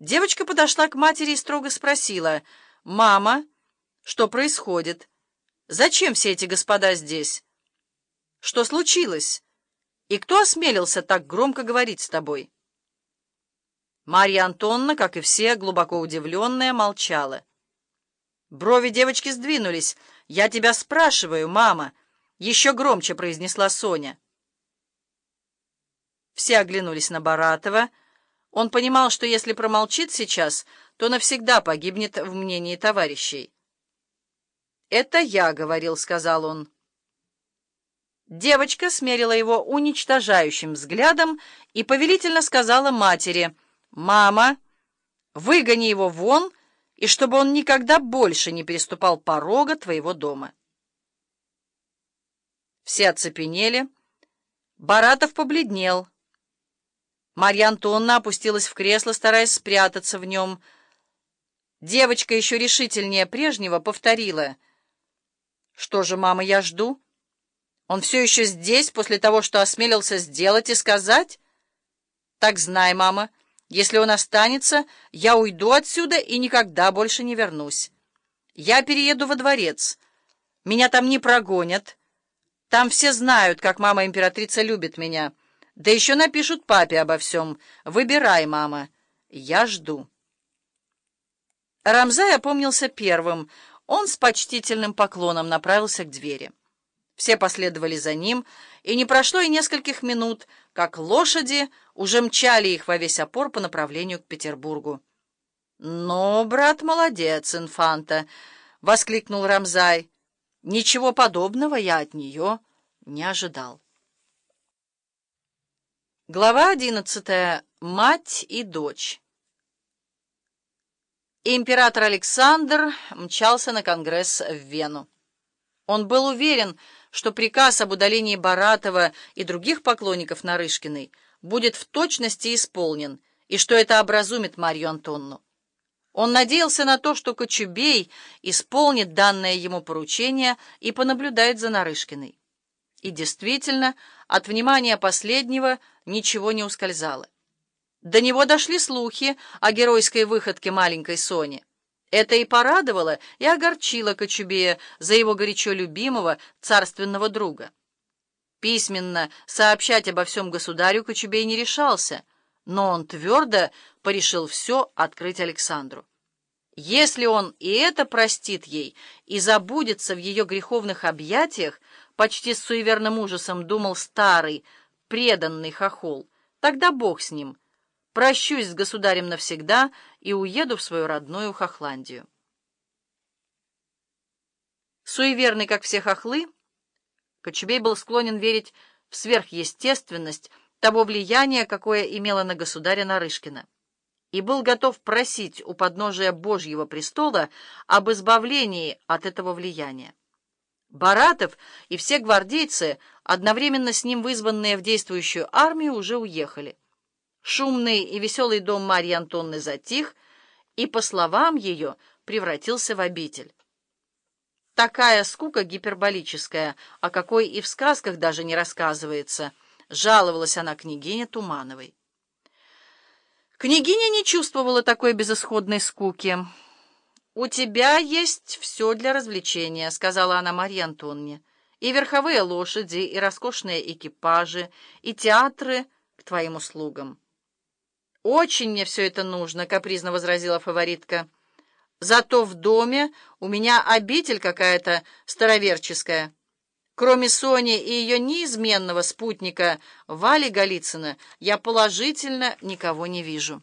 Девочка подошла к матери и строго спросила, «Мама, что происходит? Зачем все эти господа здесь? Что случилось? И кто осмелился так громко говорить с тобой?» Марья Антонна, как и все, глубоко удивленная, молчала. Брови девочки сдвинулись. «Я тебя спрашиваю, мама!» — еще громче произнесла Соня. Все оглянулись на Баратова. Он понимал, что если промолчит сейчас, то навсегда погибнет в мнении товарищей. «Это я говорил», — сказал он. Девочка смерила его уничтожающим взглядом и повелительно сказала матери, «Мама, выгони его вон, и чтобы он никогда больше не переступал порога твоего дома». Все оцепенели. Баратов побледнел. Марья Антонна опустилась в кресло, стараясь спрятаться в нем. Девочка еще решительнее прежнего повторила. «Что же, мама, я жду? Он все еще здесь, после того, что осмелился сделать и сказать? Так знай, мама, если он останется, я уйду отсюда и никогда больше не вернусь. Я перееду во дворец. Меня там не прогонят. Там все знают, как мама-императрица любит меня». Да еще напишут папе обо всем. Выбирай, мама. Я жду. Рамзай опомнился первым. Он с почтительным поклоном направился к двери. Все последовали за ним, и не прошло и нескольких минут, как лошади уже мчали их во весь опор по направлению к Петербургу. «Ну, брат, молодец, инфанта!» — воскликнул Рамзай. «Ничего подобного я от нее не ожидал». Глава одиннадцатая. Мать и дочь. Император Александр мчался на конгресс в Вену. Он был уверен, что приказ об удалении Баратова и других поклонников Нарышкиной будет в точности исполнен, и что это образумит Марью Антонну. Он надеялся на то, что Кочубей исполнит данное ему поручение и понаблюдает за Нарышкиной. И действительно, от внимания последнего ничего не ускользало. До него дошли слухи о геройской выходке маленькой Сони. Это и порадовало, и огорчило Кочубея за его горячо любимого царственного друга. Письменно сообщать обо всем государю Кочубей не решался, но он твердо порешил все открыть Александру. Если он и это простит ей и забудется в ее греховных объятиях, почти с суеверным ужасом думал старый, преданный хохол, тогда Бог с ним. Прощусь с государем навсегда и уеду в свою родную Хохландию. Суеверный, как все хохлы, Кочубей был склонен верить в сверхъестественность того влияния, какое имело на государя Нарышкина и был готов просить у подножия Божьего престола об избавлении от этого влияния. Баратов и все гвардейцы, одновременно с ним вызванные в действующую армию, уже уехали. Шумный и веселый дом Марьи Антонны затих, и, по словам ее, превратился в обитель. Такая скука гиперболическая, о какой и в сказках даже не рассказывается, жаловалась она княгине Тумановой. Княгиня не чувствовала такой безысходной скуки. «У тебя есть все для развлечения», — сказала она Марье Антонне. «И верховые лошади, и роскошные экипажи, и театры к твоим услугам». «Очень мне все это нужно», — капризно возразила фаворитка. «Зато в доме у меня обитель какая-то староверческая». Кроме Сони и ее неизменного спутника Вали Голицына, я положительно никого не вижу.